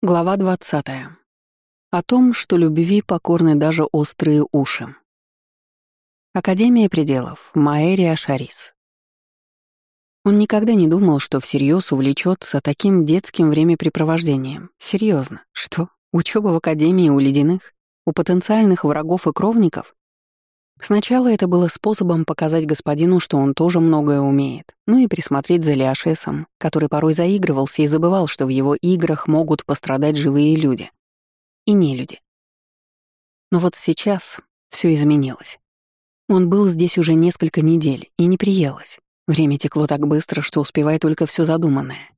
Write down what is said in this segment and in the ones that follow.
Глава 20. О том, что любви покорны даже острые уши. Академия пределов. Маэрия Шарис. Он никогда не думал, что всерьез увлечется таким детским времяпрепровождением. Серьезно, что? Учеба в академии у ледяных? У потенциальных врагов и кровников? Сначала это было способом показать господину, что он тоже многое умеет, ну и присмотреть за Лиашесом, который порой заигрывался и забывал, что в его играх могут пострадать живые люди. И не люди. Но вот сейчас все изменилось. Он был здесь уже несколько недель и не приелось. Время текло так быстро, что успевает только все задуманное.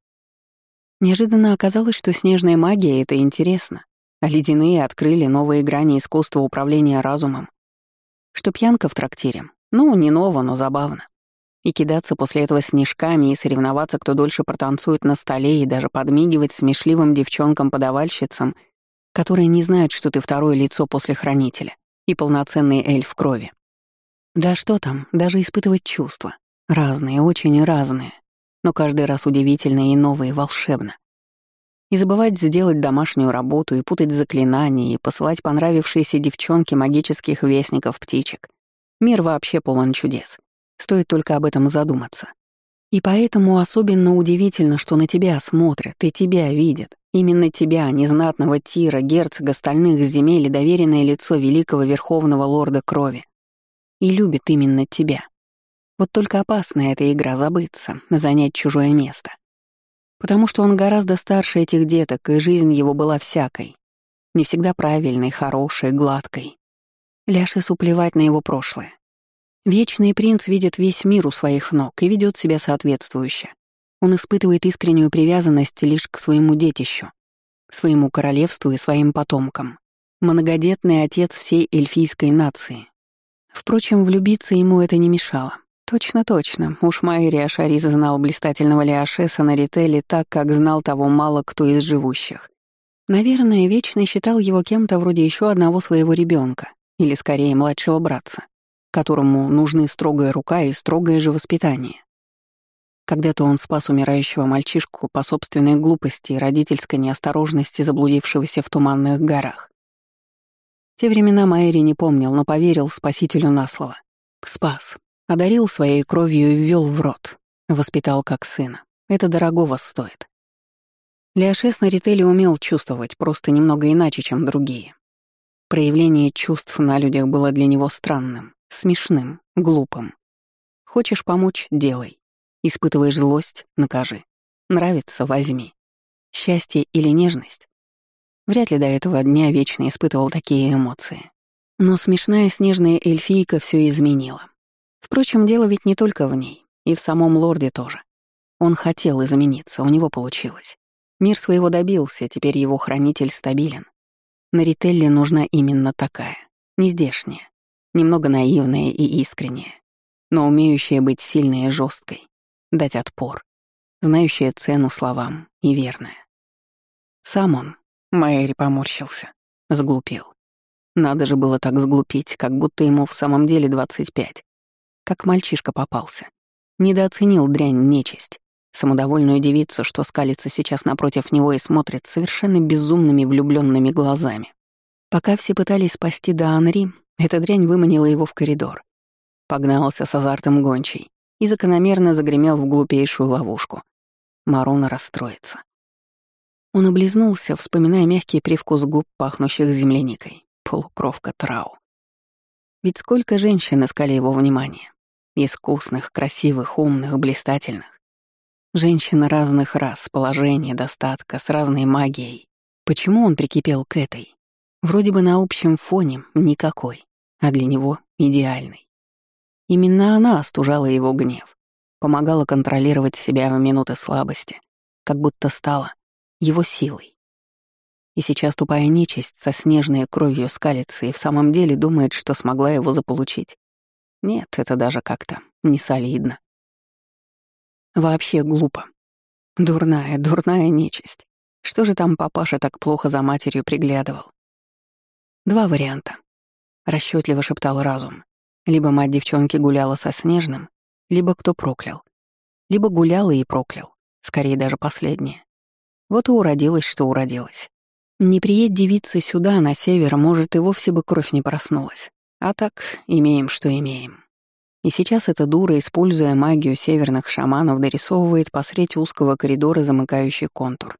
Неожиданно оказалось, что снежная магия — это интересно, а ледяные открыли новые грани искусства управления разумом что пьянка в трактире. Ну, не ново, но забавно. И кидаться после этого снежками и соревноваться, кто дольше протанцует на столе, и даже подмигивать смешливым девчонкам-подавальщицам, которые не знают, что ты второе лицо после хранителя и полноценный эльф крови. Да что там, даже испытывать чувства. Разные, очень разные. Но каждый раз удивительно и новое, и волшебно. И забывать сделать домашнюю работу, и путать заклинания, и посылать понравившиеся девчонке магических вестников-птичек. Мир вообще полон чудес. Стоит только об этом задуматься. И поэтому особенно удивительно, что на тебя смотрят и тебя видят. Именно тебя, незнатного Тира, герцога стальных земель и доверенное лицо великого верховного лорда крови. И любят именно тебя. Вот только опасна эта игра забыться, занять чужое место. Потому что он гораздо старше этих деток, и жизнь его была всякой. Не всегда правильной, хорошей, гладкой. Ляшису плевать на его прошлое. Вечный принц видит весь мир у своих ног и ведет себя соответствующе. Он испытывает искреннюю привязанность лишь к своему детищу, своему королевству и своим потомкам. Многодетный отец всей эльфийской нации. Впрочем, влюбиться ему это не мешало. Точно-точно, уж Майри Ашарис знал блистательного Лиашеса на Рителе так, как знал того мало кто из живущих. Наверное, Вечный считал его кем-то вроде еще одного своего ребенка, или скорее младшего братца, которому нужны строгая рука и строгое же воспитание. Когда-то он спас умирающего мальчишку по собственной глупости и родительской неосторожности, заблудившегося в туманных горах. Те времена Майри не помнил, но поверил спасителю на слово. Спас, Одарил своей кровью и ввел в рот. Воспитал как сына. Это дорогого стоит. Леошес на Рителе умел чувствовать просто немного иначе, чем другие. Проявление чувств на людях было для него странным, смешным, глупым. Хочешь помочь — делай. Испытываешь злость — накажи. Нравится — возьми. Счастье или нежность? Вряд ли до этого дня вечно испытывал такие эмоции. Но смешная снежная эльфийка все изменила. Впрочем, дело ведь не только в ней, и в самом лорде тоже. Он хотел измениться, у него получилось. Мир своего добился, теперь его хранитель стабилен. На Рителле нужна именно такая, нездешняя, немного наивная и искренняя, но умеющая быть сильной и жесткой, дать отпор, знающая цену словам и верная. Сам он, Майери поморщился, сглупил. Надо же было так сглупить, как будто ему в самом деле 25 как мальчишка попался. Недооценил дрянь нечисть, самодовольную девицу, что скалится сейчас напротив него и смотрит совершенно безумными влюбленными глазами. Пока все пытались спасти до эта дрянь выманила его в коридор. Погнался с азартом гончей и закономерно загремел в глупейшую ловушку. Марона расстроится. Он облизнулся, вспоминая мягкий привкус губ, пахнущих земляникой. Полукровка Трау. Ведь сколько женщин искали его внимание. Искусных, красивых, умных, блистательных. Женщины разных рас, положения, достатка, с разной магией. Почему он прикипел к этой? Вроде бы на общем фоне никакой, а для него идеальный. Именно она остужала его гнев, помогала контролировать себя в минуты слабости, как будто стала его силой. И сейчас тупая нечисть со снежной кровью скалится и в самом деле думает, что смогла его заполучить. Нет, это даже как-то не солидно. Вообще глупо. Дурная, дурная нечисть. Что же там папаша так плохо за матерью приглядывал? Два варианта. Расчетливо шептал разум. Либо мать девчонки гуляла со Снежным, либо кто проклял. Либо гуляла и проклял. Скорее даже последнее. Вот и уродилась, что уродилась. Не приедь девица сюда, на север, может, и вовсе бы кровь не проснулась. А так, имеем, что имеем. И сейчас эта дура, используя магию северных шаманов, дорисовывает посредь узкого коридора замыкающий контур.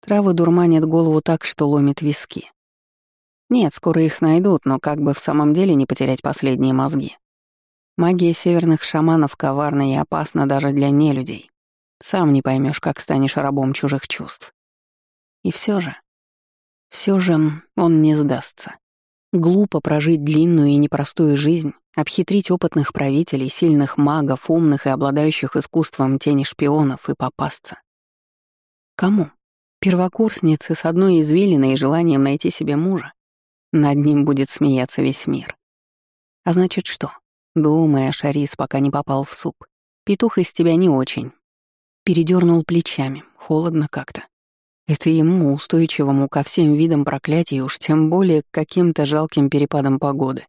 Травы дурманят голову так, что ломит виски. Нет, скоро их найдут, но как бы в самом деле не потерять последние мозги. Магия северных шаманов коварна и опасна даже для нелюдей. Сам не поймешь, как станешь рабом чужих чувств. И все же, все же он не сдастся. Глупо прожить длинную и непростую жизнь, обхитрить опытных правителей, сильных магов, умных и обладающих искусством тени шпионов и попасться. Кому? Первокурснице с одной извилиной и желанием найти себе мужа? Над ним будет смеяться весь мир. А значит что? Думая, Шарис пока не попал в суп. Петух из тебя не очень. Передернул плечами, холодно как-то. Это ему, устойчивому ко всем видам проклятий, уж тем более к каким-то жалким перепадам погоды.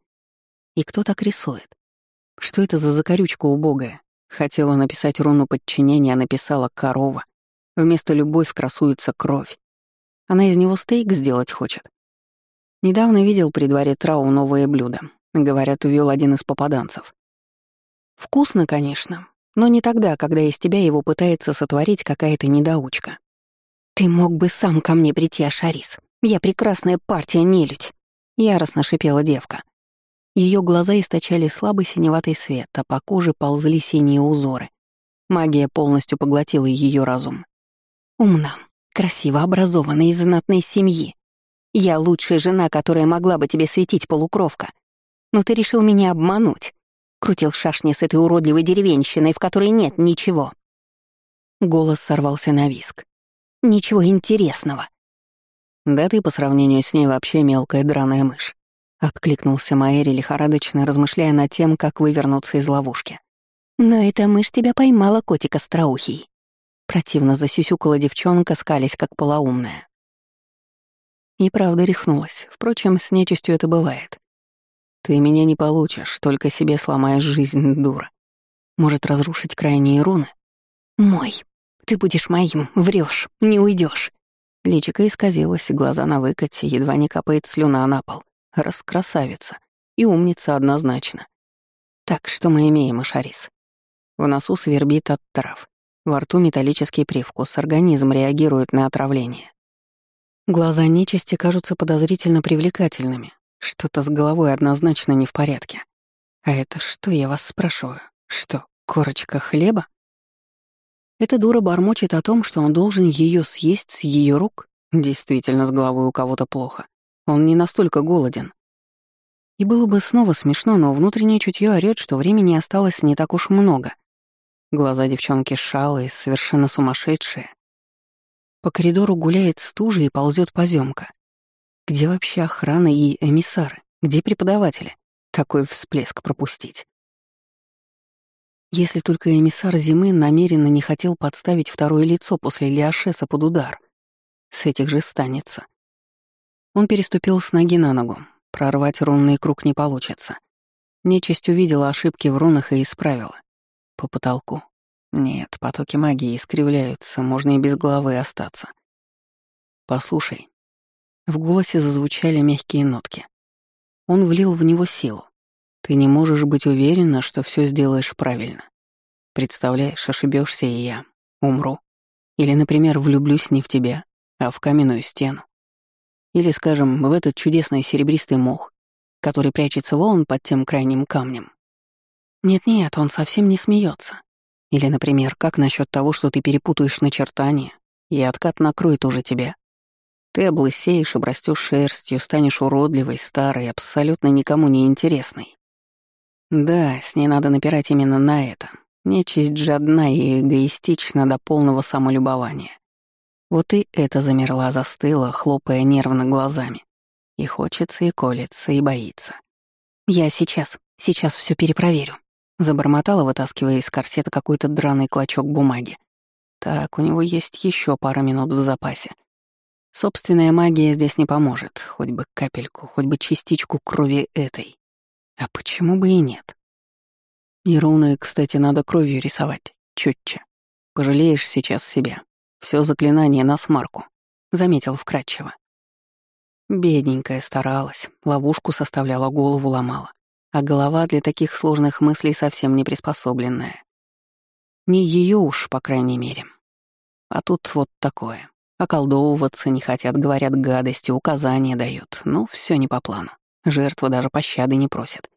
И кто так рисует? Что это за закорючка убогая? Хотела написать руну подчинения, а написала «корова». Вместо «любовь» красуется кровь. Она из него стейк сделать хочет. Недавно видел при дворе Трау новое блюдо. Говорят, увел один из попаданцев. Вкусно, конечно, но не тогда, когда из тебя его пытается сотворить какая-то недоучка. «Ты мог бы сам ко мне прийти, Ашарис. Я прекрасная партия, нелюдь!» — яростно шипела девка. Ее глаза источали слабый синеватый свет, а по коже ползли синие узоры. Магия полностью поглотила ее разум. «Умна, красиво образованная из знатной семьи. Я лучшая жена, которая могла бы тебе светить полукровка. Но ты решил меня обмануть. Крутил шашни с этой уродливой деревенщиной, в которой нет ничего». Голос сорвался на виск. «Ничего интересного». «Да ты по сравнению с ней вообще мелкая драная мышь», — откликнулся Маэри, лихорадочно размышляя над тем, как вывернуться из ловушки. «Но эта мышь тебя поймала, котик остроухий». Противно засюсюкала девчонка, скались как полоумная. И правда рехнулась. Впрочем, с нечистью это бывает. Ты меня не получишь, только себе сломаешь жизнь, дура. Может разрушить крайние руны? Мой. Ты будешь моим, врешь, не уйдешь. Личико исказилось, глаза на выкате, едва не капает слюна на пол. Раскрасавица. И умница однозначно. Так, что мы имеем, Ашарис? В носу свербит от трав. Во рту металлический привкус, организм реагирует на отравление. Глаза нечисти кажутся подозрительно привлекательными, что-то с головой однозначно не в порядке. А это что, я вас спрашиваю? Что, корочка хлеба? Эта дура бормочет о том, что он должен ее съесть с ее рук. Действительно, с головой у кого-то плохо. Он не настолько голоден. И было бы снова смешно, но внутреннее чутье орёт, что времени осталось не так уж много. Глаза девчонки шалые, совершенно сумасшедшие. По коридору гуляет стужа и ползет поземка. Где вообще охрана и эмиссары? Где преподаватели? Такой всплеск пропустить. Если только эмиссар Зимы намеренно не хотел подставить второе лицо после Лиашеса под удар. С этих же станется. Он переступил с ноги на ногу. Прорвать рунный круг не получится. Нечисть увидела ошибки в рунах и исправила. По потолку. Нет, потоки магии искривляются, можно и без головы остаться. Послушай, в голосе зазвучали мягкие нотки. Он влил в него силу. Ты не можешь быть уверена, что все сделаешь правильно. Представляешь, ошибешься и я умру. Или, например, влюблюсь не в тебя, а в каменную стену. Или, скажем, в этот чудесный серебристый мох, который прячется вон под тем крайним камнем. Нет-нет, он совсем не смеется. Или, например, как насчет того, что ты перепутаешь начертания, и откат накроет уже тебя, ты облысеешь, обрастешь шерстью, станешь уродливой, старой, абсолютно никому не интересной. Да, с ней надо напирать именно на это. Нечисть жадна и эгоистична до полного самолюбования. Вот и это замерла, застыла, хлопая нервно глазами. И хочется, и колется, и боится. «Я сейчас, сейчас все перепроверю», — забормотала, вытаскивая из корсета какой-то драный клочок бумаги. Так, у него есть еще пара минут в запасе. Собственная магия здесь не поможет, хоть бы капельку, хоть бы частичку крови этой. А почему бы и нет? И руны, кстати, надо кровью рисовать, чётче. Пожалеешь сейчас себя. Все заклинание на смарку», — заметил вкратчиво. Бедненькая старалась, ловушку составляла, голову ломала. А голова для таких сложных мыслей совсем не приспособленная. Не ее уж, по крайней мере. А тут вот такое. Околдовываться не хотят, говорят гадости, указания дают. Но все не по плану. Жертва даже пощады не просит.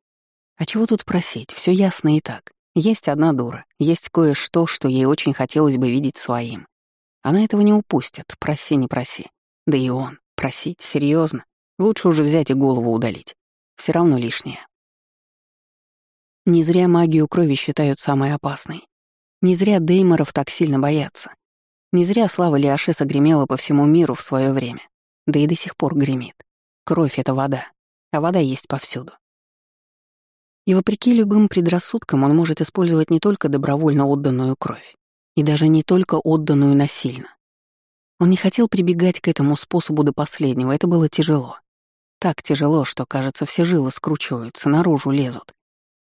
А чего тут просить? Все ясно и так. Есть одна дура, есть кое-что, что ей очень хотелось бы видеть своим. Она этого не упустит, проси, не проси. Да и он, просить, серьезно. Лучше уже взять и голову удалить. Все равно лишнее. Не зря магию крови считают самой опасной. Не зря Дейморов так сильно боятся. Не зря слава Лиашеса гремела по всему миру в свое время. Да и до сих пор гремит. Кровь — это вода, а вода есть повсюду. И вопреки любым предрассудкам он может использовать не только добровольно отданную кровь, и даже не только отданную насильно. Он не хотел прибегать к этому способу до последнего, это было тяжело. Так тяжело, что, кажется, все жилы скручиваются, наружу лезут.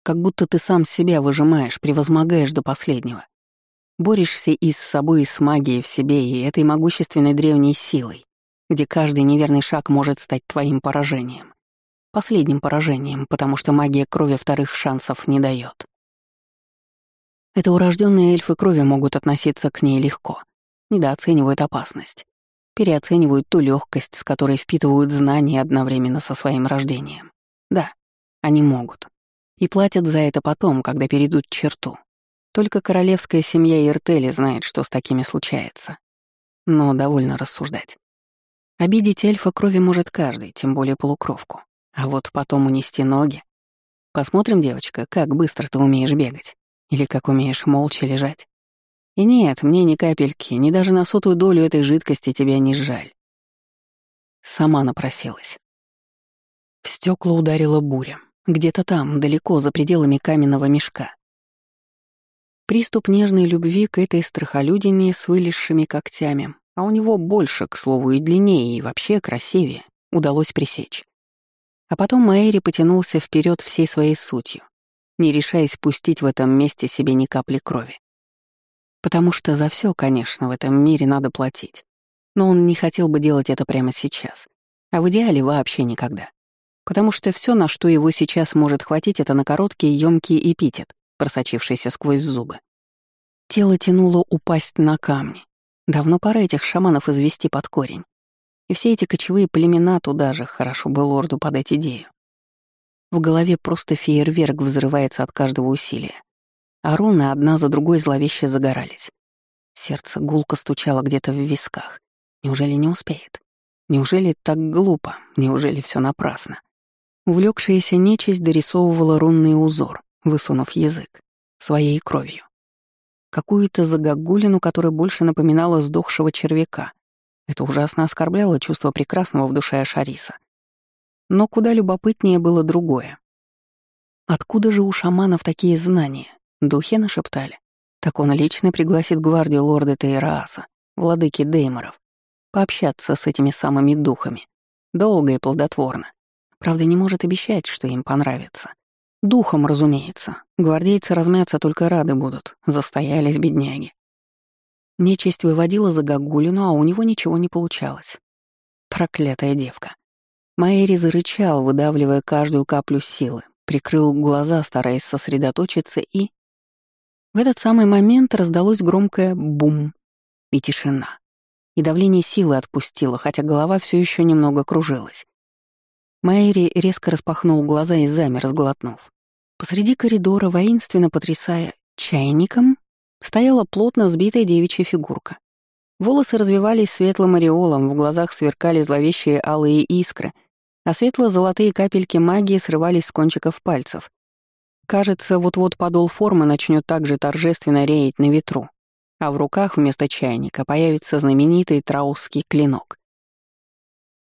Как будто ты сам себя выжимаешь, превозмогаешь до последнего. Борешься и с собой, и с магией в себе, и этой могущественной древней силой, где каждый неверный шаг может стать твоим поражением. Последним поражением, потому что магия крови вторых шансов не дает. Это урожденные эльфы крови могут относиться к ней легко, недооценивают опасность, переоценивают ту легкость, с которой впитывают знания одновременно со своим рождением. Да, они могут. И платят за это потом, когда перейдут черту. Только королевская семья Иртели знает, что с такими случается. Но довольно рассуждать. Обидеть эльфа крови может каждый, тем более полукровку. А вот потом унести ноги. Посмотрим, девочка, как быстро ты умеешь бегать. Или как умеешь молча лежать. И нет, мне ни капельки, ни даже на сотую долю этой жидкости тебя не жаль. Сама напросилась. В стекла ударила буря. Где-то там, далеко, за пределами каменного мешка. Приступ нежной любви к этой страхолюдине с вылезшими когтями, а у него больше, к слову, и длиннее, и вообще красивее, удалось пресечь. А потом Маэри потянулся вперед всей своей сутью, не решаясь пустить в этом месте себе ни капли крови. Потому что за все, конечно, в этом мире надо платить. Но он не хотел бы делать это прямо сейчас. А в идеале вообще никогда. Потому что все, на что его сейчас может хватить, это на короткий емкий эпитет, просочившийся сквозь зубы. Тело тянуло упасть на камни. Давно пора этих шаманов извести под корень. И все эти кочевые племена туда же, хорошо бы лорду подать идею. В голове просто фейерверк взрывается от каждого усилия. А руны одна за другой зловеще загорались. Сердце гулко стучало где-то в висках. Неужели не успеет? Неужели так глупо? Неужели все напрасно? Увлекшаяся нечисть дорисовывала рунный узор, высунув язык, своей кровью. Какую-то загогулину, которая больше напоминала сдохшего червяка, это ужасно оскорбляло чувство прекрасного в душе Ашариса. Но куда любопытнее было другое. Откуда же у шаманов такие знания? Духи нашептали. Так он лично пригласит гвардию лорда Тейрааса, владыки Дейморов, пообщаться с этими самыми духами. Долго и плодотворно. Правда, не может обещать, что им понравится. Духом, разумеется. Гвардейцы размяться только рады будут. Застоялись бедняги. Нечисть выводила за Гагулину, а у него ничего не получалось. Проклятая девка. Майри зарычал, выдавливая каждую каплю силы, прикрыл глаза, стараясь сосредоточиться, и... В этот самый момент раздалось громкое «бум» и тишина. И давление силы отпустило, хотя голова все еще немного кружилась. Майри резко распахнул глаза и замер, сглотнув. Посреди коридора, воинственно потрясая чайником, стояла плотно сбитая девичья фигурка. Волосы развивались светлым ореолом, в глазах сверкали зловещие алые искры, а светло-золотые капельки магии срывались с кончиков пальцев. Кажется, вот-вот подол формы начнет также торжественно реять на ветру, а в руках вместо чайника появится знаменитый траусский клинок.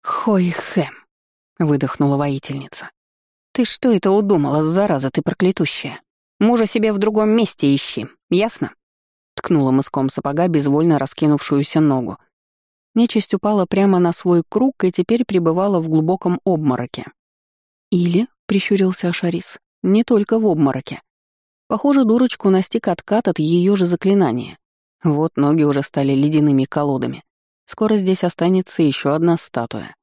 «Хой-хэм», — выдохнула воительница. «Ты что это удумала, зараза ты проклятущая? Мужа себе в другом месте ищи, ясно?» Ткнула мыском сапога безвольно раскинувшуюся ногу. Нечисть упала прямо на свой круг и теперь пребывала в глубоком обмороке. «Или», — прищурился Ашарис, — «не только в обмороке. Похоже, дурочку настиг откат от ее же заклинания. Вот ноги уже стали ледяными колодами. Скоро здесь останется еще одна статуя.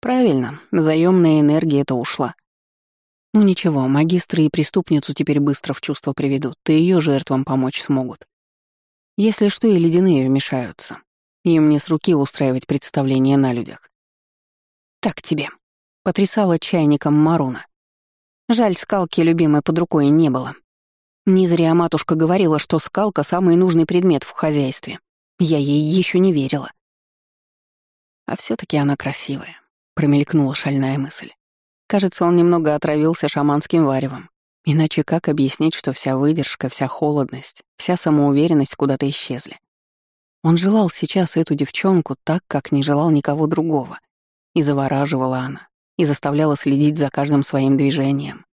Правильно, заемная энергия это ушла. Ну ничего, магистры и преступницу теперь быстро в чувство приведут, и ее жертвам помочь смогут. Если что, и ледяные вмешаются. Им не с руки устраивать представление на людях. «Так тебе», — потрясала чайником Маруна. Жаль, скалки любимой под рукой не было. Не зря матушка говорила, что скалка — самый нужный предмет в хозяйстве. Я ей еще не верила. А все таки она красивая, промелькнула шальная мысль. Кажется, он немного отравился шаманским варевом. Иначе как объяснить, что вся выдержка, вся холодность, вся самоуверенность куда-то исчезли? Он желал сейчас эту девчонку так, как не желал никого другого. И завораживала она, и заставляла следить за каждым своим движением.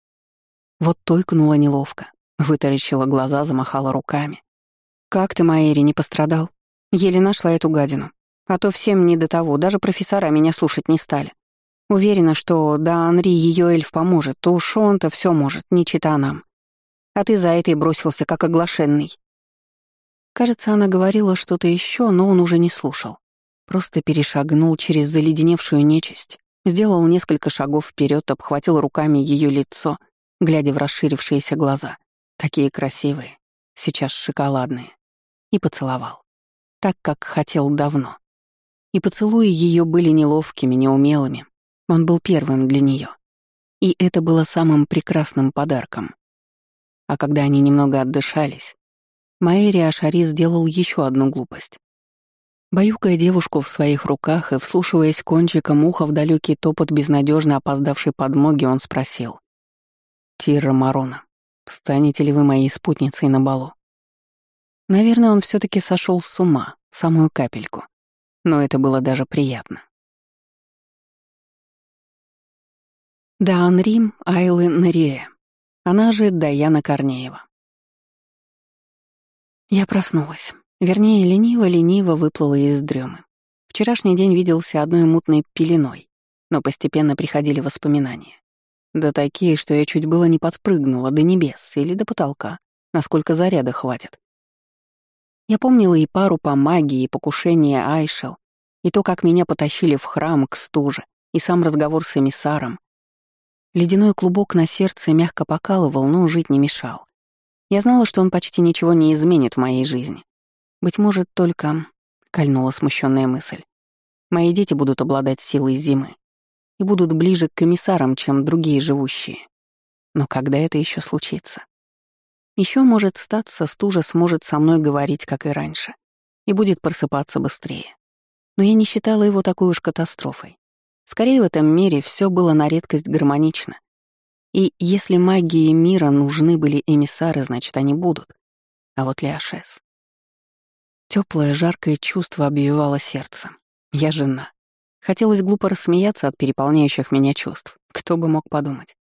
Вот тойкнула неловко, вытаращила глаза, замахала руками. «Как ты, Маэри, не пострадал? Еле нашла эту гадину. А то всем не до того, даже профессора меня слушать не стали. Уверена, что да Анри ее эльф поможет, то уж он-то все может, не чита нам. А ты за этой бросился, как оглашенный. Кажется, она говорила что-то еще, но он уже не слушал. Просто перешагнул через заледеневшую нечисть, сделал несколько шагов вперед, обхватил руками ее лицо, глядя в расширившиеся глаза, такие красивые, сейчас шоколадные, и поцеловал. Так, как хотел давно. И поцелуи ее были неловкими, неумелыми, он был первым для нее. И это было самым прекрасным подарком. А когда они немного отдышались, Маэри Ашари сделал еще одну глупость. Баюкая девушку в своих руках и вслушиваясь кончиком уха в далекий топот безнадежно опоздавшей подмоги, он спросил. «Тира Марона, станете ли вы моей спутницей на балу?» Наверное, он все таки сошел с ума, самую капельку. Но это было даже приятно. Даан Рим Айлы Нарие, она же Даяна Корнеева. Я проснулась. Вернее, лениво-лениво выплыла из дремы. Вчерашний день виделся одной мутной пеленой, но постепенно приходили воспоминания. Да такие, что я чуть было не подпрыгнула до небес или до потолка, насколько заряда хватит. Я помнила и пару по магии, и покушение Айшел, и то, как меня потащили в храм к стуже, и сам разговор с эмиссаром, Ледяной клубок на сердце мягко покалывал, но жить не мешал. Я знала, что он почти ничего не изменит в моей жизни. Быть может, только... — кольнула смущенная мысль. Мои дети будут обладать силой зимы и будут ближе к комиссарам, чем другие живущие. Но когда это еще случится? Еще может статься, стужа сможет со мной говорить, как и раньше, и будет просыпаться быстрее. Но я не считала его такой уж катастрофой. Скорее, в этом мире все было на редкость гармонично. И если магии мира нужны были эмиссары, значит, они будут. А вот Леошес... Теплое, жаркое чувство обвивало сердце. Я жена. Хотелось глупо рассмеяться от переполняющих меня чувств. Кто бы мог подумать?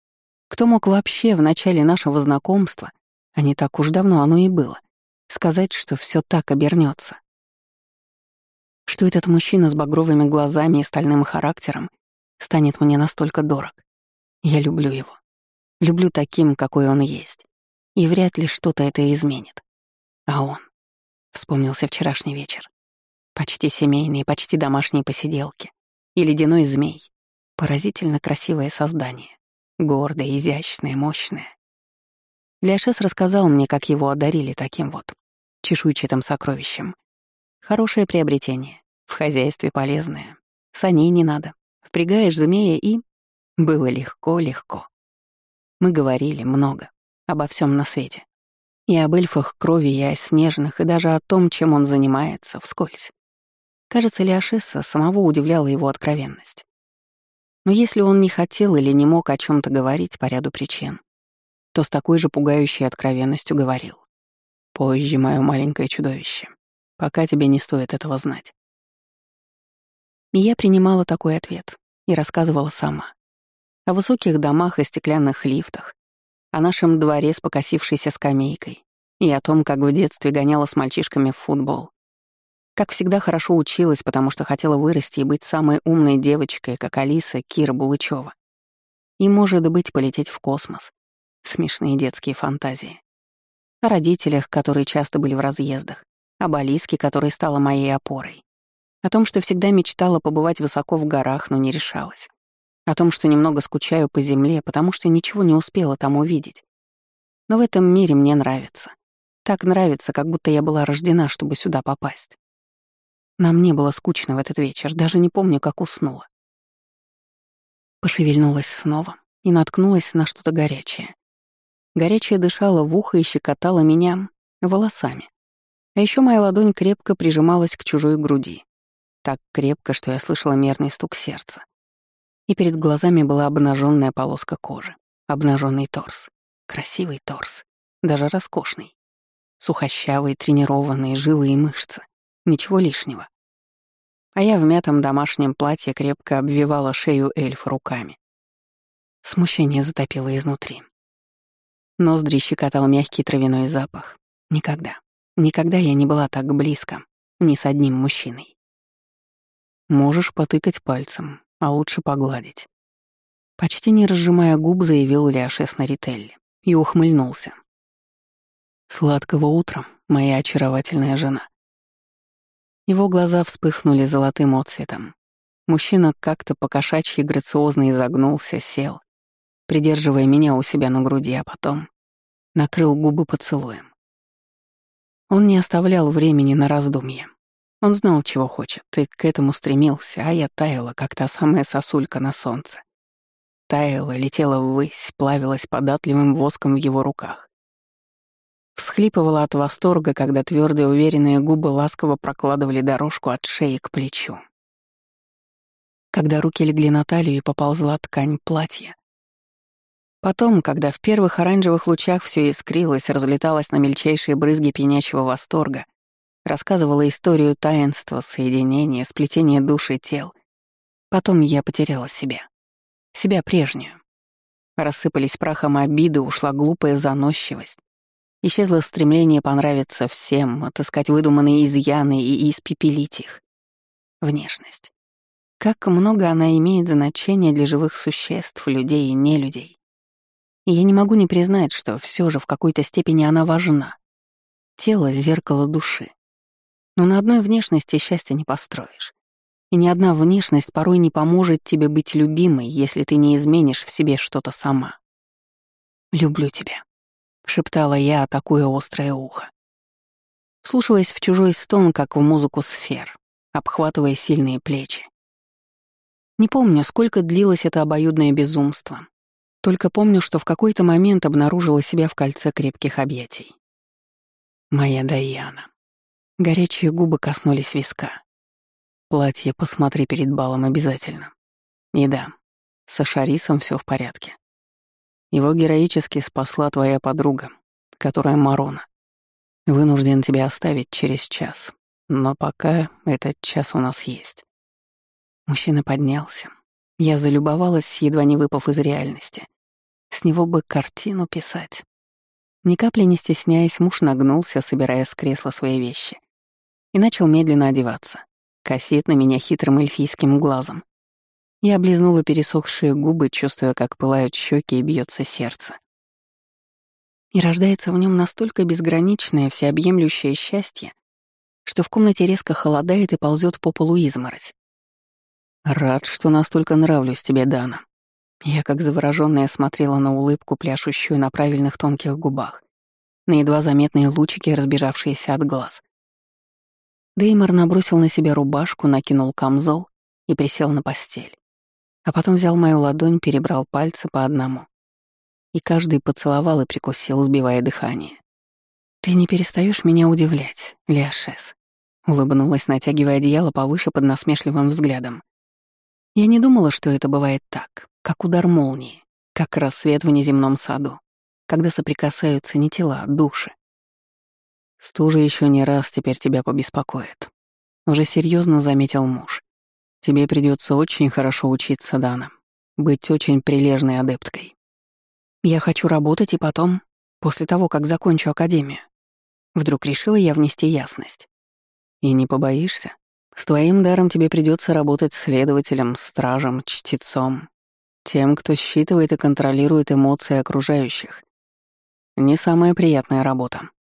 Кто мог вообще в начале нашего знакомства, а не так уж давно оно и было, сказать, что все так обернется? Что этот мужчина с багровыми глазами и стальным характером станет мне настолько дорог. Я люблю его. Люблю таким, какой он есть. И вряд ли что-то это изменит. А он. Вспомнился вчерашний вечер. Почти семейные, почти домашние посиделки. И ледяной змей. Поразительно красивое создание. Гордое, изящное, мощное. Ляшес рассказал мне, как его одарили таким вот чешуйчатым сокровищем. Хорошее приобретение, в хозяйстве полезное. Саней не надо. Впрягаешь змея и... Было легко-легко. Мы говорили много, обо всем на свете. И об эльфах крови, и о снежных, и даже о том, чем он занимается, вскользь. Кажется, Леошесса самого удивляла его откровенность. Но если он не хотел или не мог о чем то говорить по ряду причин, то с такой же пугающей откровенностью говорил. «Позже, мое маленькое чудовище. Пока тебе не стоит этого знать. И я принимала такой ответ и рассказывала сама. О высоких домах и стеклянных лифтах, о нашем дворе с покосившейся скамейкой и о том, как в детстве гоняла с мальчишками в футбол. Как всегда хорошо училась, потому что хотела вырасти и быть самой умной девочкой, как Алиса Кира Булычева. И, может быть, полететь в космос. Смешные детские фантазии. О родителях, которые часто были в разъездах, об Алиске, которая стала моей опорой, о том, что всегда мечтала побывать высоко в горах, но не решалась, о том, что немного скучаю по земле, потому что ничего не успела там увидеть. Но в этом мире мне нравится. Так нравится, как будто я была рождена, чтобы сюда попасть. Нам не было скучно в этот вечер, даже не помню, как уснула. Пошевельнулась снова и наткнулась на что-то горячее. Горячее дышало в ухо и щекотало меня волосами. А еще моя ладонь крепко прижималась к чужой груди. Так крепко, что я слышала мерный стук сердца. И перед глазами была обнаженная полоска кожи, обнаженный торс. Красивый торс, даже роскошный. Сухощавые, тренированные жилы и мышцы. Ничего лишнего. А я в мятом домашнем платье крепко обвивала шею эльфа руками. Смущение затопило изнутри. Ноздри щекотал мягкий травяной запах. Никогда, никогда я не была так близко, ни с одним мужчиной. Можешь потыкать пальцем, а лучше погладить. Почти не разжимая губ, заявил Лиашес на Рителли и ухмыльнулся. «Сладкого утра, моя очаровательная жена». Его глаза вспыхнули золотым отцветом. Мужчина как-то покошачьи грациозно изогнулся, сел, придерживая меня у себя на груди, а потом накрыл губы поцелуем. Он не оставлял времени на раздумье. Он знал, чего хочет, и к этому стремился, а я таяла, как та самая сосулька на солнце. Таяла, летела ввысь, плавилась податливым воском в его руках. Всхлипывала от восторга, когда твердые уверенные губы ласково прокладывали дорожку от шеи к плечу. Когда руки легли на талию и поползла ткань платья. Потом, когда в первых оранжевых лучах все искрилось, разлеталось на мельчайшие брызги пьянящего восторга, рассказывала историю таинства, соединения, сплетения души и тел. Потом я потеряла себя. Себя прежнюю. Рассыпались прахом обиды, ушла глупая заносчивость. Исчезло стремление понравиться всем, отыскать выдуманные изъяны и испепелить их. Внешность. Как много она имеет значения для живых существ, людей и нелюдей. И я не могу не признать, что все же в какой-то степени она важна. Тело — зеркало души. Но на одной внешности счастья не построишь. И ни одна внешность порой не поможет тебе быть любимой, если ты не изменишь в себе что-то сама. «Люблю тебя», — шептала я, атакуя острое ухо. Слушаясь в чужой стон, как в музыку сфер, обхватывая сильные плечи. Не помню, сколько длилось это обоюдное безумство. Только помню, что в какой-то момент обнаружила себя в кольце крепких объятий. Моя Даяна. Горячие губы коснулись виска. Платье посмотри перед балом обязательно. И да, со Шарисом все в порядке. Его героически спасла твоя подруга, которая Марона. Вынужден тебя оставить через час, но пока этот час у нас есть. Мужчина поднялся. Я залюбовалась, едва не выпав из реальности. Него бы картину писать. Ни капли не стесняясь, муж нагнулся, собирая с кресла свои вещи. И начал медленно одеваться. Косит на меня хитрым эльфийским глазом. Я облизнула пересохшие губы, чувствуя, как пылают щеки и бьется сердце. И рождается в нем настолько безграничное, всеобъемлющее счастье, что в комнате резко холодает и ползет по полу изморозь. «Рад, что настолько нравлюсь тебе, Дана». Я, как заворожённая, смотрела на улыбку, пляшущую на правильных тонких губах, на едва заметные лучики, разбежавшиеся от глаз. Деймор набросил на себя рубашку, накинул камзол и присел на постель. А потом взял мою ладонь, перебрал пальцы по одному. И каждый поцеловал и прикусил, сбивая дыхание. «Ты не перестаешь меня удивлять, Лиашес», — улыбнулась, натягивая одеяло повыше под насмешливым взглядом. Я не думала, что это бывает так, как удар молнии, как рассвет в неземном саду, когда соприкасаются не тела, а души. Стужа еще не раз теперь тебя побеспокоит. Уже серьезно заметил муж. Тебе придется очень хорошо учиться, Дана. Быть очень прилежной адепткой. Я хочу работать и потом, после того, как закончу академию. Вдруг решила я внести ясность. И не побоишься? С твоим даром тебе придется работать следователем, стражем, чтецом, тем, кто считывает и контролирует эмоции окружающих. Не самая приятная работа.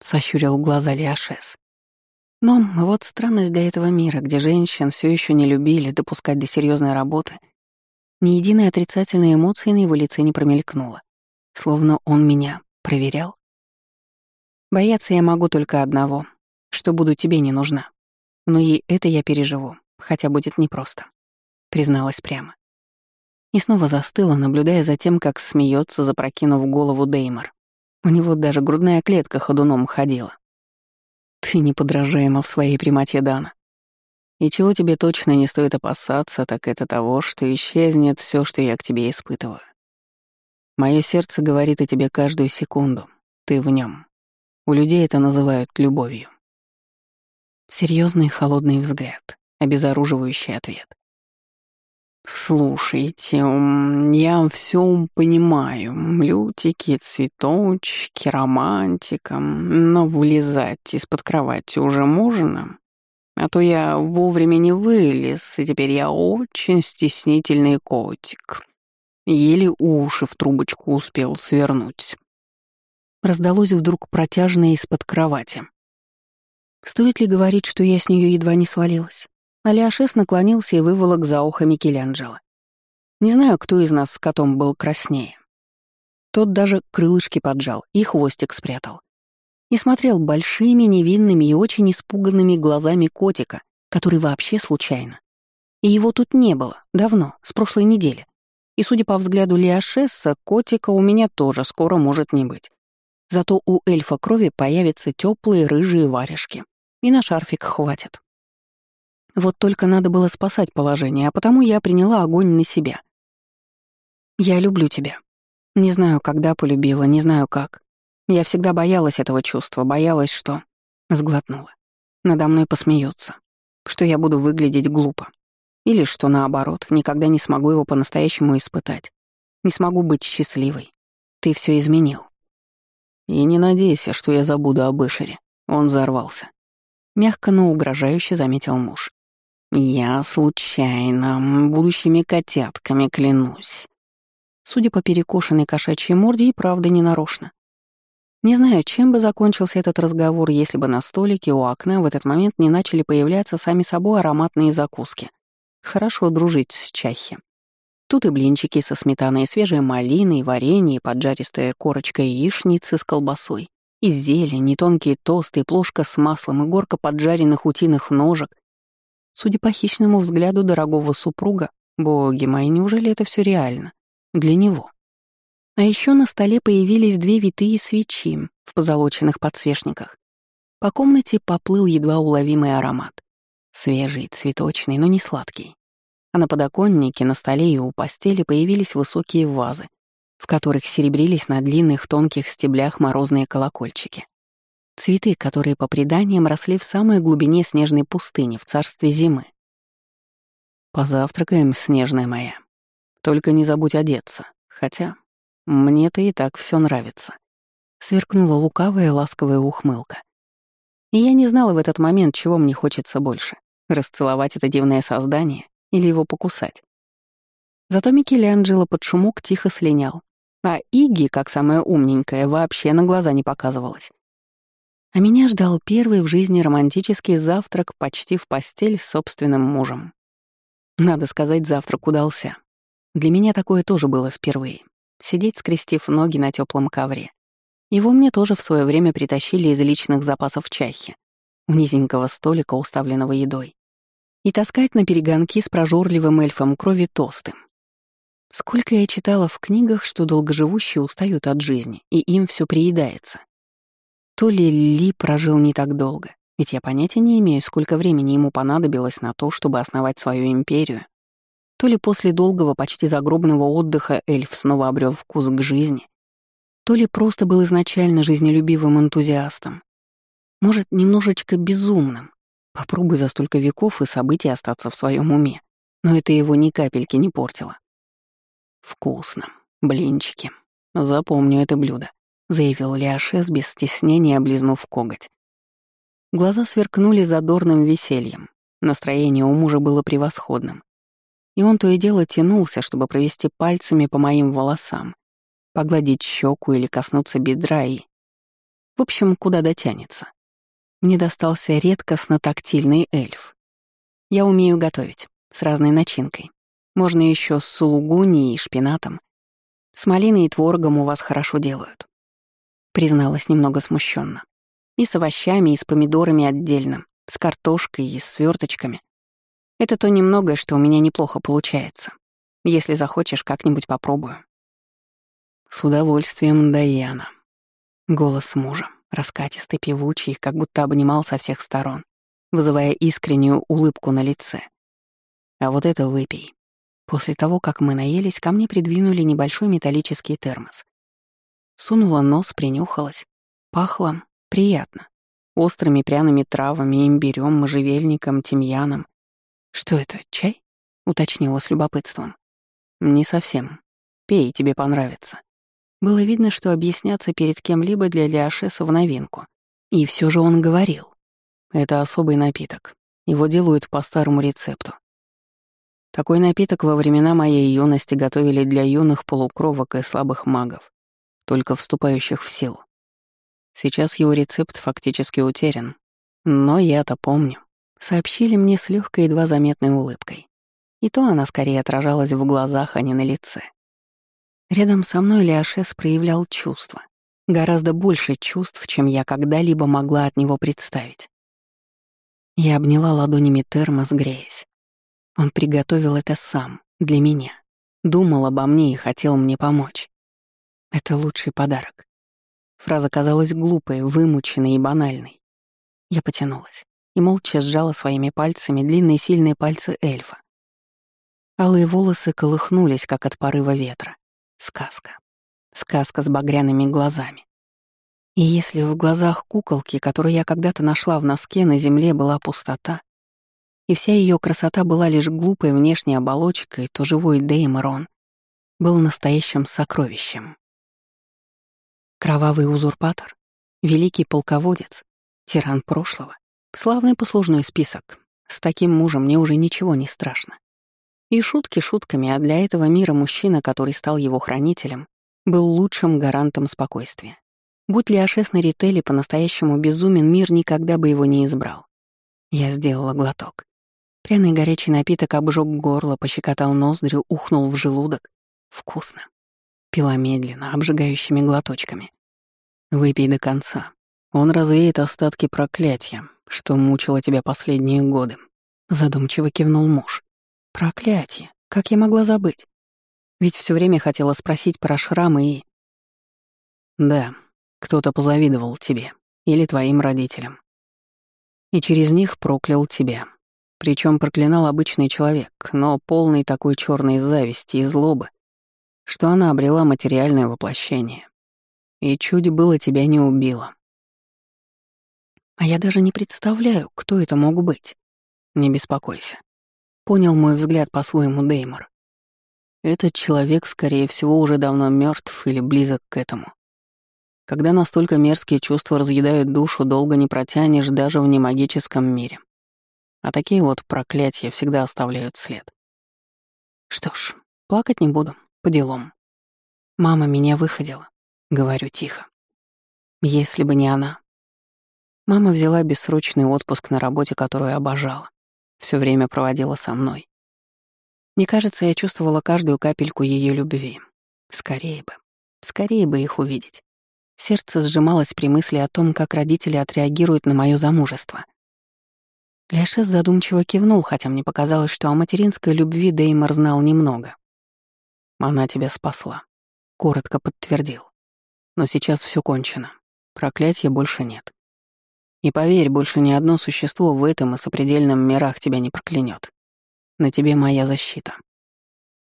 Сощурил глаза Лиашес. Но вот странность для этого мира, где женщин все еще не любили допускать до серьезной работы, ни единой отрицательной эмоции на его лице не промелькнуло, словно он меня проверял. Бояться я могу только одного, что буду тебе не нужна. Но и это я переживу, хотя будет непросто, призналась прямо. И снова застыла, наблюдая за тем, как смеется, запрокинув голову Деймор. У него даже грудная клетка ходуном ходила. Ты неподражаема в своей прямоте, Дана. И чего тебе точно не стоит опасаться, так это того, что исчезнет все, что я к тебе испытываю. Мое сердце говорит о тебе каждую секунду. Ты в нем. У людей это называют любовью. Серьезный холодный взгляд, обезоруживающий ответ. «Слушайте, я все понимаю. Лютики, цветочки, романтика. Но вылезать из-под кровати уже можно? А то я вовремя не вылез, и теперь я очень стеснительный котик. Еле уши в трубочку успел свернуть». Раздалось вдруг протяжное из-под кровати. Стоит ли говорить, что я с нее едва не свалилась? Алиашес наклонился и выволок за ухо Микеланджело. Не знаю, кто из нас с котом был краснее. Тот даже крылышки поджал и хвостик спрятал. И смотрел большими, невинными и очень испуганными глазами котика, который вообще случайно. И его тут не было, давно, с прошлой недели. И, судя по взгляду Лиашеса, котика у меня тоже скоро может не быть. Зато у эльфа крови появятся теплые рыжие варежки. И на шарфик хватит. Вот только надо было спасать положение, а потому я приняла огонь на себя. Я люблю тебя. Не знаю, когда полюбила, не знаю как. Я всегда боялась этого чувства, боялась, что... Сглотнула. Надо мной посмеются. Что я буду выглядеть глупо. Или что, наоборот, никогда не смогу его по-настоящему испытать. Не смогу быть счастливой. Ты все изменил. И не надейся, что я забуду об Эшере. Он взорвался. Мягко, но угрожающе заметил муж. «Я случайно, будущими котятками клянусь». Судя по перекошенной кошачьей морде, и правда ненарочно. Не знаю, чем бы закончился этот разговор, если бы на столике у окна в этот момент не начали появляться сами собой ароматные закуски. Хорошо дружить с чахи. Тут и блинчики со сметаной, и свежая малина, и варенье, и поджаристая корочка яичницы с колбасой, и зелень, и тонкие тосты, и плошка с маслом, и горка поджаренных утиных ножек, Судя по хищному взгляду дорогого супруга, боги мои, неужели это все реально? Для него. А еще на столе появились две витые свечи в позолоченных подсвечниках. По комнате поплыл едва уловимый аромат. Свежий, цветочный, но не сладкий. А на подоконнике, на столе и у постели появились высокие вазы, в которых серебрились на длинных тонких стеблях морозные колокольчики. Цветы, которые по преданиям росли в самой глубине снежной пустыни, в царстве зимы. «Позавтракаем, снежная моя. Только не забудь одеться. Хотя мне-то и так все нравится». Сверкнула лукавая ласковая ухмылка. И я не знала в этот момент, чего мне хочется больше — расцеловать это дивное создание или его покусать. Зато Микеланджело под шумок тихо слинял, а Иги, как самая умненькая, вообще на глаза не показывалась. А меня ждал первый в жизни романтический завтрак почти в постель с собственным мужем. Надо сказать, завтрак удался. Для меня такое тоже было впервые. Сидеть, скрестив ноги на теплом ковре. Его мне тоже в свое время притащили из личных запасов чахи, у низенького столика, уставленного едой. И таскать на перегонки с прожорливым эльфом крови тосты. Сколько я читала в книгах, что долгоживущие устают от жизни, и им все приедается. То ли Ли прожил не так долго, ведь я понятия не имею, сколько времени ему понадобилось на то, чтобы основать свою империю, то ли после долгого, почти загробного отдыха эльф снова обрел вкус к жизни, то ли просто был изначально жизнелюбивым энтузиастом. Может, немножечко безумным. Попробуй за столько веков и событий остаться в своем уме. Но это его ни капельки не портило. Вкусно. Блинчики. Запомню это блюдо заявил Лиашес без стеснения, облизнув коготь. Глаза сверкнули задорным весельем. Настроение у мужа было превосходным. И он то и дело тянулся, чтобы провести пальцами по моим волосам, погладить щеку или коснуться бедра и... В общем, куда дотянется. Мне достался редкостно-тактильный эльф. Я умею готовить, с разной начинкой. Можно еще с сулугуни и шпинатом. С малиной и творогом у вас хорошо делают. Призналась немного смущенно. И с овощами, и с помидорами отдельно, с картошкой и с сверточками. Это то немногое, что у меня неплохо получается. Если захочешь, как-нибудь попробую. С удовольствием, Даяна. Голос мужа, раскатистый, певучий, как будто обнимал со всех сторон, вызывая искреннюю улыбку на лице. А вот это выпей. После того, как мы наелись, ко мне придвинули небольшой металлический термос. Сунула нос, принюхалась. Пахло приятно. Острыми пряными травами, имбирём, можжевельником, тимьяном. «Что это, чай?» — уточнила с любопытством. «Не совсем. Пей, тебе понравится». Было видно, что объясняться перед кем-либо для Лиашеса в новинку. И все же он говорил. Это особый напиток. Его делают по старому рецепту. Такой напиток во времена моей юности готовили для юных полукровок и слабых магов, только вступающих в силу. Сейчас его рецепт фактически утерян, но я-то помню. Сообщили мне с легкой едва заметной улыбкой. И то она скорее отражалась в глазах, а не на лице. Рядом со мной Леошес проявлял чувства. Гораздо больше чувств, чем я когда-либо могла от него представить. Я обняла ладонями термос, греясь. Он приготовил это сам, для меня. Думал обо мне и хотел мне помочь. Это лучший подарок. Фраза казалась глупой, вымученной и банальной. Я потянулась и молча сжала своими пальцами длинные сильные пальцы эльфа. Алые волосы колыхнулись, как от порыва ветра. Сказка. Сказка с багряными глазами. И если в глазах куколки, которую я когда-то нашла в носке, на земле была пустота, и вся ее красота была лишь глупой внешней оболочкой, то живой Дейморон был настоящим сокровищем. Кровавый узурпатор, великий полководец, тиран прошлого, славный послужной список. С таким мужем мне уже ничего не страшно. И шутки шутками, а для этого мира мужчина, который стал его хранителем, был лучшим гарантом спокойствия. Будь ли Ашес на Рителе по-настоящему безумен, мир никогда бы его не избрал. Я сделала глоток. Пряный горячий напиток обжег горло, пощекотал ноздри, ухнул в желудок. Вкусно. Пила медленно, обжигающими глоточками. Выпей до конца. Он развеет остатки проклятия, что мучило тебя последние годы. Задумчиво кивнул муж. Проклятие. Как я могла забыть? Ведь все время хотела спросить про шрамы и... Да, кто-то позавидовал тебе или твоим родителям. И через них проклял тебя. Причем проклинал обычный человек, но полный такой черной зависти и злобы, что она обрела материальное воплощение. И чуть было тебя не убило. А я даже не представляю, кто это мог быть. Не беспокойся. Понял мой взгляд по-своему Деймор. Этот человек, скорее всего, уже давно мертв или близок к этому. Когда настолько мерзкие чувства разъедают душу, долго не протянешь даже в немагическом мире. А такие вот проклятия всегда оставляют след. Что ж, плакать не буду, по делам. Мама меня выходила, говорю тихо. Если бы не она. Мама взяла бессрочный отпуск на работе, которую обожала. Все время проводила со мной. Мне кажется, я чувствовала каждую капельку ее любви. Скорее бы. Скорее бы их увидеть. Сердце сжималось при мысли о том, как родители отреагируют на мое замужество — Ляшес задумчиво кивнул, хотя мне показалось, что о материнской любви Деймор знал немного. «Она тебя спасла», — коротко подтвердил. «Но сейчас все кончено. Проклятия больше нет. И поверь, больше ни одно существо в этом и сопредельном мирах тебя не проклянет. На тебе моя защита».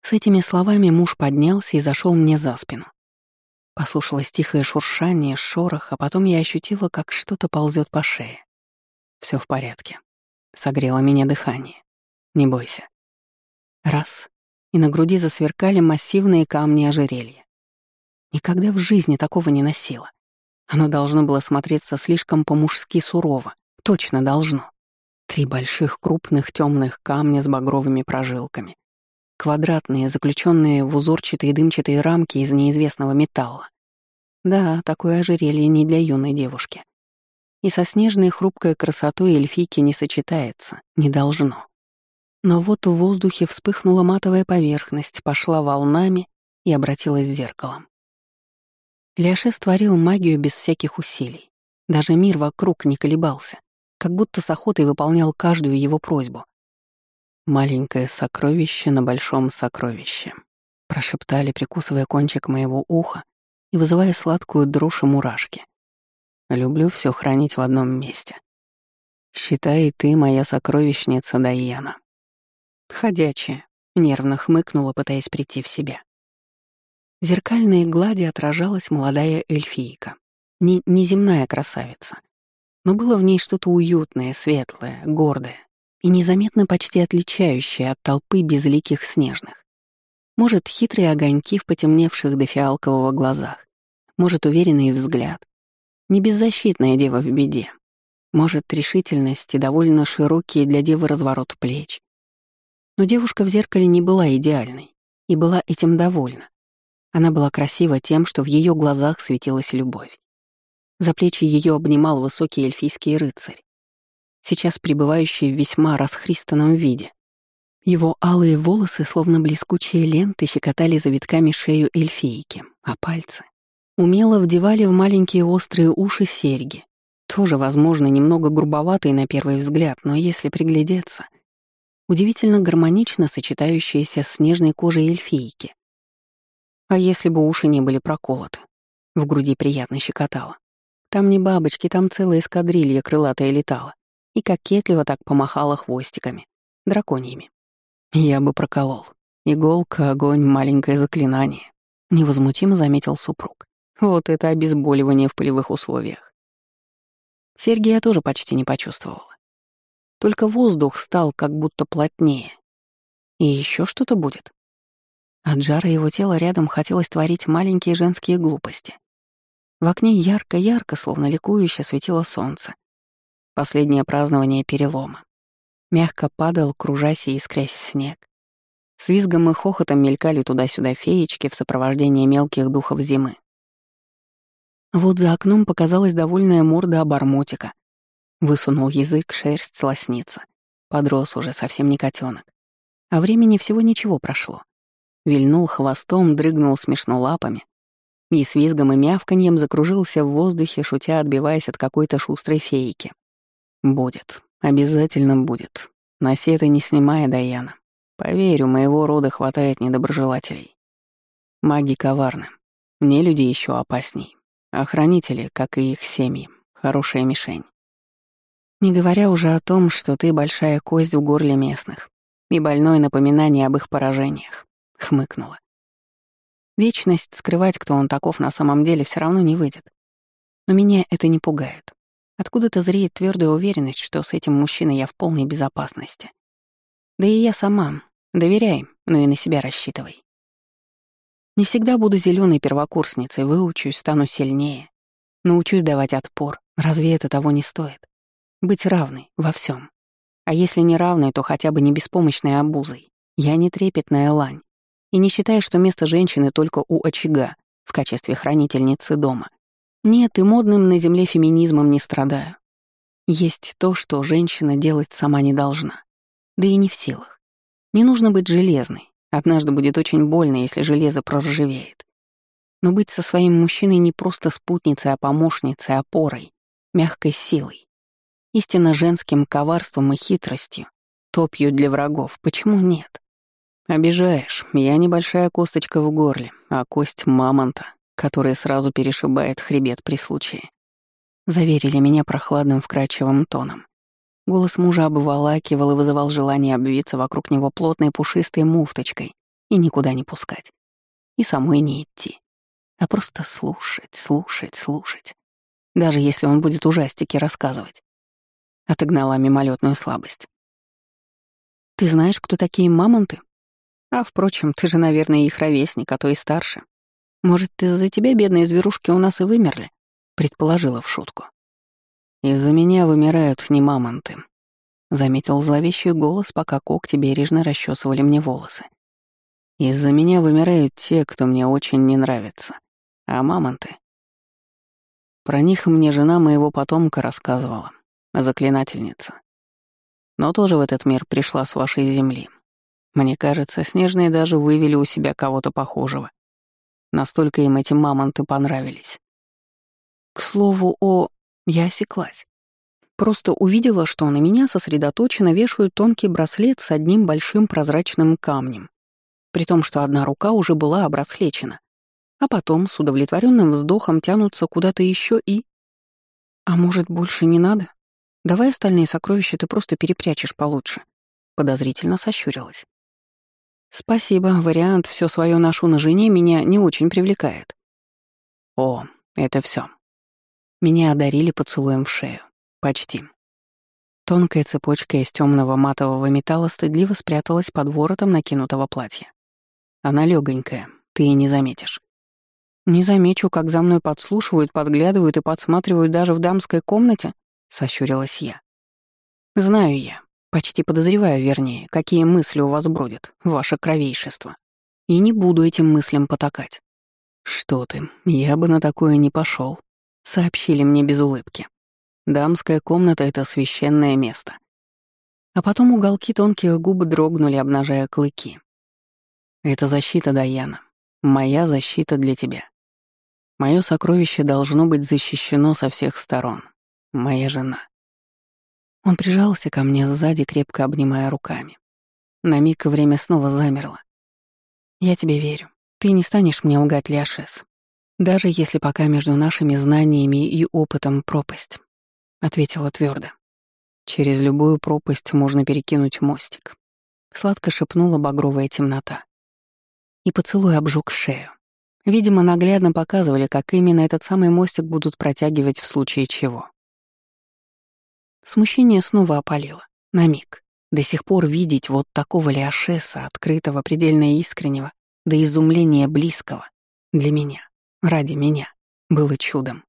С этими словами муж поднялся и зашел мне за спину. Послушалось тихое шуршание, шорох, а потом я ощутила, как что-то ползет по шее. Все в порядке. Согрело меня дыхание. Не бойся. Раз. И на груди засверкали массивные камни ожерелья. Никогда в жизни такого не носила. Оно должно было смотреться слишком по-мужски сурово. Точно должно. Три больших крупных темных камня с багровыми прожилками. Квадратные, заключенные в узорчатые дымчатые рамки из неизвестного металла. Да, такое ожерелье не для юной девушки. и со снежной хрупкой красотой эльфийки не сочетается, не должно. Но вот в воздухе вспыхнула матовая поверхность, пошла волнами и обратилась зеркалом. Ляше створил магию без всяких усилий. Даже мир вокруг не колебался, как будто с охотой выполнял каждую его просьбу. «Маленькое сокровище на большом сокровище», — прошептали, прикусывая кончик моего уха и вызывая сладкую дрожь и мурашки. «Люблю все хранить в одном месте. Считай, ты моя сокровищница Дайяна». Ходячая, нервно хмыкнула, пытаясь прийти в себя. В зеркальной глади отражалась молодая эльфийка. Не неземная красавица. Но было в ней что-то уютное, светлое, гордое и незаметно почти отличающее от толпы безликих снежных. Может, хитрые огоньки в потемневших до фиалкового глазах, может, уверенный взгляд. Не беззащитная дева в беде. Может, решительность и довольно широкий для девы разворот плеч. Но девушка в зеркале не была идеальной и была этим довольна. Она была красива тем, что в ее глазах светилась любовь. За плечи ее обнимал высокий эльфийский рыцарь сейчас пребывающий в весьма расхристанном виде. Его алые волосы, словно блескучие ленты, щекотали завитками шею эльфийки, а пальцы умело вдевали в маленькие острые уши серьги. Тоже, возможно, немного грубоватые на первый взгляд, но если приглядеться, удивительно гармонично сочетающиеся с нежной кожей эльфийки. А если бы уши не были проколоты? В груди приятно щекотало. Там не бабочки, там целая эскадрилья крылатая летала и кокетливо так помахала хвостиками, драконьями. Я бы проколол. Иголка, огонь, маленькое заклинание. Невозмутимо заметил супруг. Вот это обезболивание в полевых условиях. Серьги я тоже почти не почувствовала. Только воздух стал как будто плотнее. И еще что-то будет. От жара его тела рядом хотелось творить маленькие женские глупости. В окне ярко-ярко, словно ликующе, светило солнце. Последнее празднование перелома. Мягко падал, кружась и искрясь снег. С визгом и хохотом мелькали туда-сюда феечки в сопровождении мелких духов зимы. Вот за окном показалась довольная морда обормотика. Высунул язык, шерсть лоснится. Подрос уже совсем не котенок. А времени всего ничего прошло. Вильнул хвостом, дрыгнул смешно лапами. И с визгом и мявканьем закружился в воздухе, шутя отбиваясь от какой-то шустрой фейки. Будет. Обязательно будет. Это не снимая, Даяна. Поверь, у моего рода хватает недоброжелателей. Маги коварны. Мне люди еще опасней. Охранители, как и их семьи, хорошая мишень. Не говоря уже о том, что ты большая кость в горле местных и больное напоминание об их поражениях, хмыкнула. Вечность скрывать, кто он таков на самом деле, все равно не выйдет. Но меня это не пугает. Откуда-то зреет твердая уверенность, что с этим мужчиной я в полной безопасности. Да и я сама. Доверяй, но и на себя рассчитывай. Не всегда буду зеленой первокурсницей, выучусь, стану сильнее. Научусь давать отпор. Разве это того не стоит? Быть равной во всем. А если не равной, то хотя бы не беспомощной обузой. Я не трепетная лань. И не считаю, что место женщины только у очага, в качестве хранительницы дома. Нет, и модным на земле феминизмом не страдаю. Есть то, что женщина делать сама не должна. Да и не в силах. Не нужно быть железной. Однажды будет очень больно, если железо проржавеет. Но быть со своим мужчиной не просто спутницей, а помощницей, опорой, мягкой силой. Истинно женским коварством и хитростью, топью для врагов. Почему нет? Обижаешь, я небольшая косточка в горле, а кость мамонта который сразу перешибает хребет при случае. Заверили меня прохладным вкрадчивым тоном. Голос мужа обволакивал и вызывал желание обвиться вокруг него плотной пушистой муфточкой и никуда не пускать. И самой не идти. А просто слушать, слушать, слушать. Даже если он будет ужастики рассказывать. Отогнала мимолетную слабость. «Ты знаешь, кто такие мамонты? А, впрочем, ты же, наверное, их ровесник, а то и старше. Может, из-за тебя бедные зверушки у нас и вымерли?» — предположила в шутку. «Из-за меня вымирают не мамонты», — заметил зловещий голос, пока когти бережно расчесывали мне волосы. «Из-за меня вымирают те, кто мне очень не нравится. А мамонты? Про них мне жена моего потомка рассказывала, заклинательница. Но тоже в этот мир пришла с вашей земли. Мне кажется, снежные даже вывели у себя кого-то похожего. Настолько им эти мамонты понравились. К слову, о... Я осеклась. Просто увидела, что на меня сосредоточенно вешают тонкий браслет с одним большим прозрачным камнем, при том, что одна рука уже была обраслечена, а потом с удовлетворенным вздохом тянутся куда-то еще и... «А может, больше не надо? Давай остальные сокровища ты просто перепрячешь получше», — подозрительно сощурилась. «Спасибо, вариант все свое ношу на жене меня не очень привлекает». «О, это все. Меня одарили поцелуем в шею. Почти. Тонкая цепочка из темного матового металла стыдливо спряталась под воротом накинутого платья. Она легонькая, ты и не заметишь. Не замечу, как за мной подслушивают, подглядывают и подсматривают даже в дамской комнате, сощурилась я. Знаю я, Почти подозреваю, вернее, какие мысли у вас бродят, ваше кровейшество. И не буду этим мыслям потакать. Что ты, я бы на такое не пошел, сообщили мне без улыбки. Дамская комната — это священное место. А потом уголки тонких губ дрогнули, обнажая клыки. Это защита, Даяна. Моя защита для тебя. Мое сокровище должно быть защищено со всех сторон. Моя жена. Он прижался ко мне сзади, крепко обнимая руками. На миг время снова замерло. «Я тебе верю. Ты не станешь мне лгать, Ляшес. Даже если пока между нашими знаниями и опытом пропасть», — ответила твердо. «Через любую пропасть можно перекинуть мостик», — сладко шепнула багровая темнота. И поцелуй обжег шею. Видимо, наглядно показывали, как именно этот самый мостик будут протягивать в случае чего. Смущение снова опалило. На миг. До сих пор видеть вот такого Леошеса, открытого, предельно искреннего, до изумления близкого, для меня, ради меня, было чудом.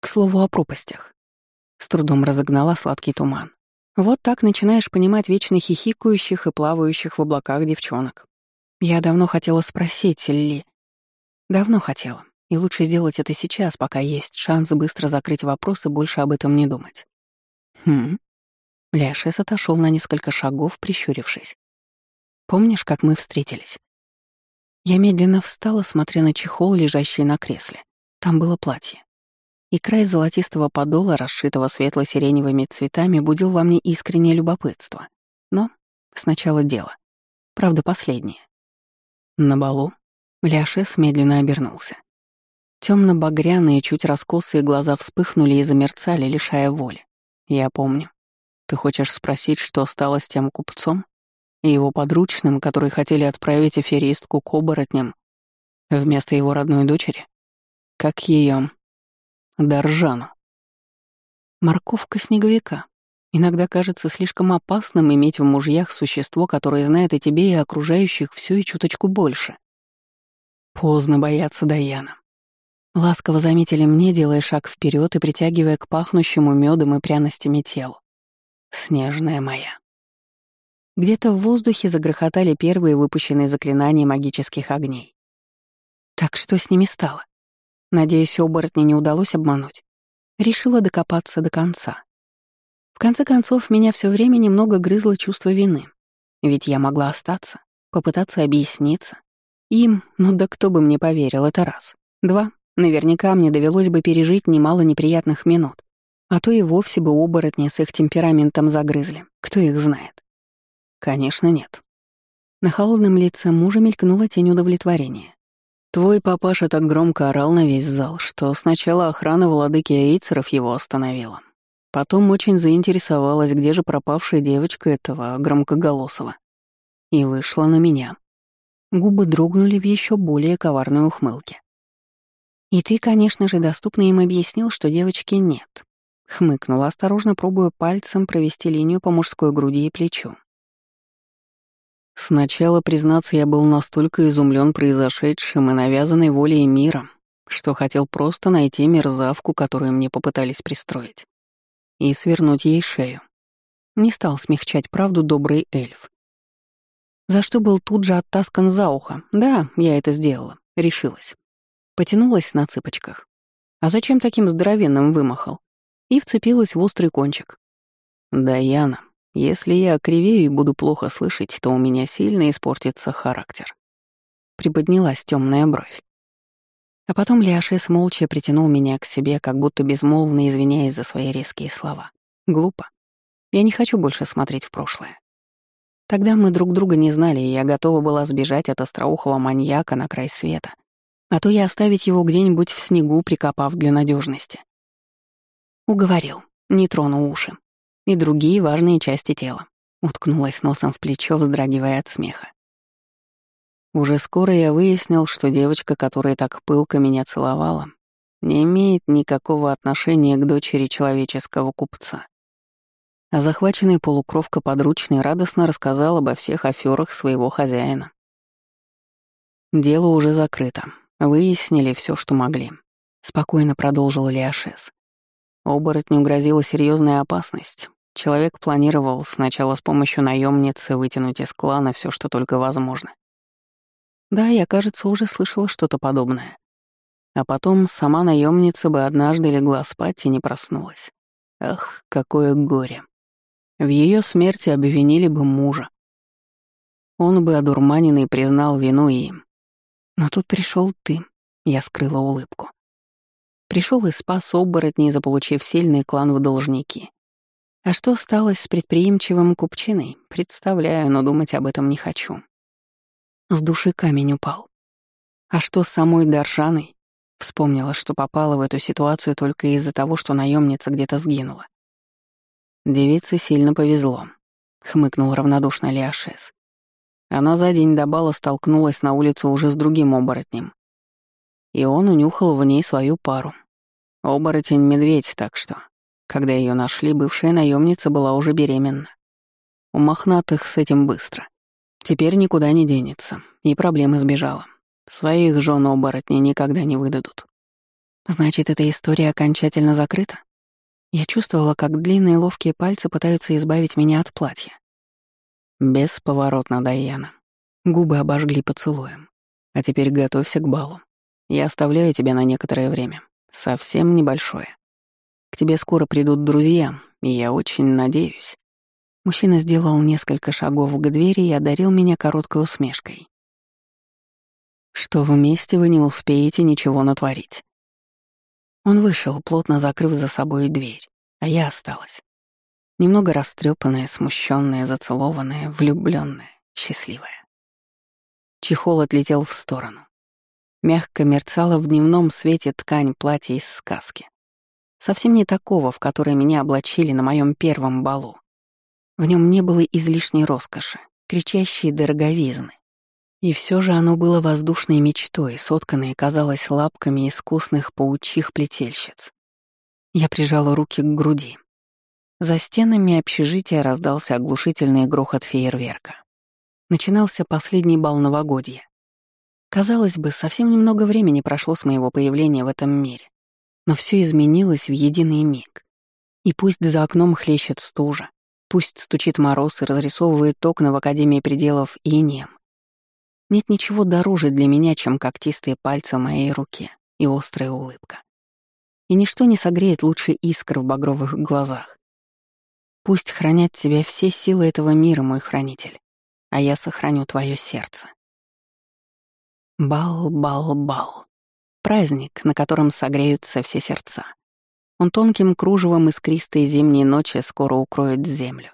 К слову о пропастях. С трудом разогнала сладкий туман. Вот так начинаешь понимать вечно хихикающих и плавающих в облаках девчонок. Я давно хотела спросить, Ли. Давно хотела. И лучше сделать это сейчас, пока есть шанс быстро закрыть вопрос и больше об этом не думать. «Хм». Ляшес отошел на несколько шагов, прищурившись. «Помнишь, как мы встретились?» Я медленно встала, смотря на чехол, лежащий на кресле. Там было платье. И край золотистого подола, расшитого светло-сиреневыми цветами, будил во мне искреннее любопытство. Но сначала дело. Правда, последнее. На балу Ляшес медленно обернулся. Темно-багряные, чуть раскосые глаза вспыхнули и замерцали, лишая воли. Я помню. Ты хочешь спросить, что стало с тем купцом и его подручным, которые хотели отправить аферистку к оборотням вместо его родной дочери? Как ее Даржану. Морковка снеговика. Иногда кажется слишком опасным иметь в мужьях существо, которое знает о тебе и окружающих все и чуточку больше. Поздно бояться Даяна. Ласково заметили мне, делая шаг вперед и притягивая к пахнущему медом и пряностями телу. Снежная моя. Где-то в воздухе загрохотали первые выпущенные заклинания магических огней. Так что с ними стало? Надеюсь, оборотни не удалось обмануть. Решила докопаться до конца. В конце концов, меня все время немного грызло чувство вины. Ведь я могла остаться, попытаться объясниться. Им, ну да кто бы мне поверил, это раз. Два, Наверняка мне довелось бы пережить немало неприятных минут. А то и вовсе бы оборотни с их темпераментом загрызли. Кто их знает? Конечно, нет. На холодном лице мужа мелькнула тень удовлетворения. Твой папаша так громко орал на весь зал, что сначала охрана владыки Аицеров его остановила. Потом очень заинтересовалась, где же пропавшая девочка этого громкоголосого. И вышла на меня. Губы дрогнули в еще более коварной ухмылке. «И ты, конечно же, доступно им объяснил, что девочки нет», — хмыкнула, осторожно пробуя пальцем провести линию по мужской груди и плечу. Сначала, признаться, я был настолько изумлен произошедшим и навязанной волей мира, что хотел просто найти мерзавку, которую мне попытались пристроить, и свернуть ей шею. Не стал смягчать правду добрый эльф. За что был тут же оттаскан за ухо. Да, я это сделала, решилась. Потянулась на цыпочках. А зачем таким здоровенным вымахал? И вцепилась в острый кончик. «Даяна, если я кривею и буду плохо слышать, то у меня сильно испортится характер». Приподнялась темная бровь. А потом Лиашес молча притянул меня к себе, как будто безмолвно извиняясь за свои резкие слова. Глупо. Я не хочу больше смотреть в прошлое. Тогда мы друг друга не знали, и я готова была сбежать от остроухого маньяка на край света. А то и оставить его где-нибудь в снегу, прикопав для надежности. Уговорил, не трону уши. И другие важные части тела. Уткнулась носом в плечо, вздрагивая от смеха. Уже скоро я выяснил, что девочка, которая так пылко меня целовала, не имеет никакого отношения к дочери человеческого купца. А захваченный полукровка подручный радостно рассказал обо всех аферах своего хозяина. Дело уже закрыто. Выяснили все, что могли. Спокойно продолжил Лиашес. Оборотню грозила серьезная опасность. Человек планировал сначала с помощью наемницы вытянуть из клана все, что только возможно. Да, я, кажется, уже слышала что-то подобное. А потом сама наемница бы однажды легла спать и не проснулась. Ах, какое горе. В ее смерти обвинили бы мужа. Он бы одурманенный признал вину им. Но тут пришел ты, я скрыла улыбку. Пришел и спас оборотней, заполучив сильный клан в должники. А что стало с предприимчивым купчиной, представляю, но думать об этом не хочу. С души камень упал. А что с самой Даржаной? Вспомнила, что попала в эту ситуацию только из-за того, что наемница где-то сгинула. Девице сильно повезло, хмыкнул равнодушно Лиашес. Она за день до бала столкнулась на улице уже с другим оборотнем. И он унюхал в ней свою пару. Оборотень-медведь, так что. Когда ее нашли, бывшая наемница была уже беременна. У мохнатых с этим быстро. Теперь никуда не денется, и проблемы сбежала. Своих жен оборотни никогда не выдадут. Значит, эта история окончательно закрыта? Я чувствовала, как длинные ловкие пальцы пытаются избавить меня от платья. Бесповоротно, Даяна. Губы обожгли поцелуем. А теперь готовься к балу. Я оставляю тебя на некоторое время. Совсем небольшое. К тебе скоро придут друзья, и я очень надеюсь. Мужчина сделал несколько шагов к двери и одарил меня короткой усмешкой. «Что вместе вы не успеете ничего натворить». Он вышел, плотно закрыв за собой дверь, а я осталась. Немного растрепанная, смущенная, зацелованная, влюбленная, счастливая. Чехол отлетел в сторону. Мягко мерцала в дневном свете ткань платья из сказки. Совсем не такого, в которое меня облачили на моем первом балу. В нем не было излишней роскоши, кричащей дороговизны. И все же оно было воздушной мечтой, сотканной, казалось, лапками искусных паучих плетельщиц. Я прижала руки к груди. За стенами общежития раздался оглушительный грохот фейерверка. Начинался последний бал новогодья. Казалось бы, совсем немного времени прошло с моего появления в этом мире, но все изменилось в единый миг. И пусть за окном хлещет стужа, Пусть стучит мороз и разрисовывает окна в Академии пределов инеем. Нет ничего дороже для меня, чем когтистые пальцы моей руке и острая улыбка. И ничто не согреет лучше искр в багровых глазах. Пусть хранят тебя все силы этого мира, мой хранитель, а я сохраню твое сердце. Бал, бал, бал. Праздник, на котором согреются все сердца. Он тонким кружевом искристой зимней ночи скоро укроет землю.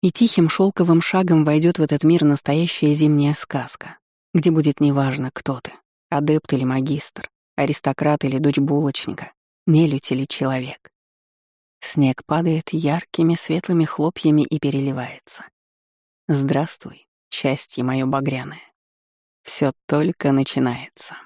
И тихим шелковым шагом войдет в этот мир настоящая зимняя сказка, где будет неважно, кто ты — адепт или магистр, аристократ или дочь булочника, нелюдь или человек. Снег падает яркими светлыми хлопьями и переливается. Здравствуй, счастье мое багряное. Все только начинается.